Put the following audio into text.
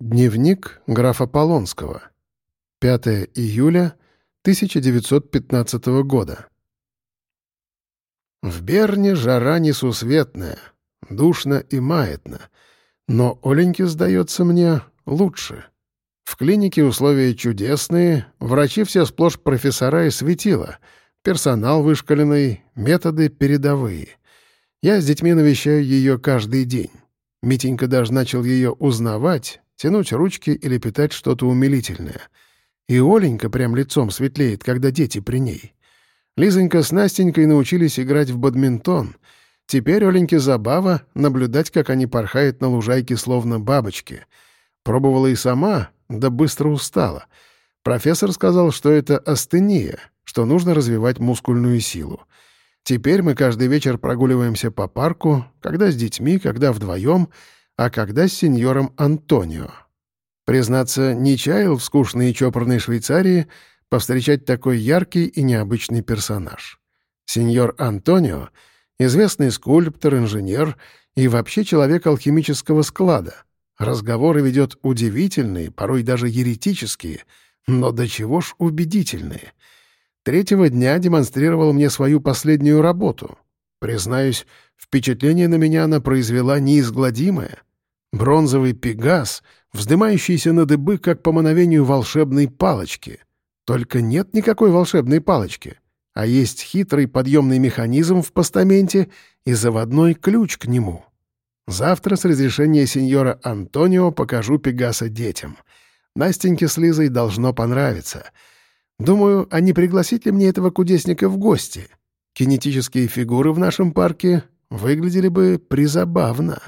Дневник графа Полонского. 5 июля 1915 года. В Берне жара несусветная, душно и маятно, но Оленьке, сдается мне, лучше. В клинике условия чудесные, врачи все сплошь профессора и светила, персонал вышкаленный, методы передовые. Я с детьми навещаю ее каждый день. Митенька даже начал ее узнавать, тянуть ручки или питать что-то умилительное. И Оленька прям лицом светлеет, когда дети при ней. Лизонька с Настенькой научились играть в бадминтон. Теперь Оленьке забава наблюдать, как они порхают на лужайке, словно бабочки. Пробовала и сама, да быстро устала. Профессор сказал, что это астения, что нужно развивать мускульную силу. Теперь мы каждый вечер прогуливаемся по парку, когда с детьми, когда вдвоем — а когда с сеньором Антонио. Признаться, не чаял в скучной и чопорной Швейцарии повстречать такой яркий и необычный персонаж. Сеньор Антонио — известный скульптор, инженер и вообще человек алхимического склада. Разговоры ведет удивительные, порой даже еретические, но до чего ж убедительные. Третьего дня демонстрировал мне свою последнюю работу. Признаюсь, впечатление на меня она произвела неизгладимое — Бронзовый пегас, вздымающийся на дыбы, как по мановению волшебной палочки. Только нет никакой волшебной палочки, а есть хитрый подъемный механизм в постаменте и заводной ключ к нему. Завтра с разрешения сеньора Антонио покажу Пегаса детям. Настеньке с Лизой должно понравиться. Думаю, а не пригласить ли мне этого кудесника в гости? Кинетические фигуры в нашем парке выглядели бы призабавно.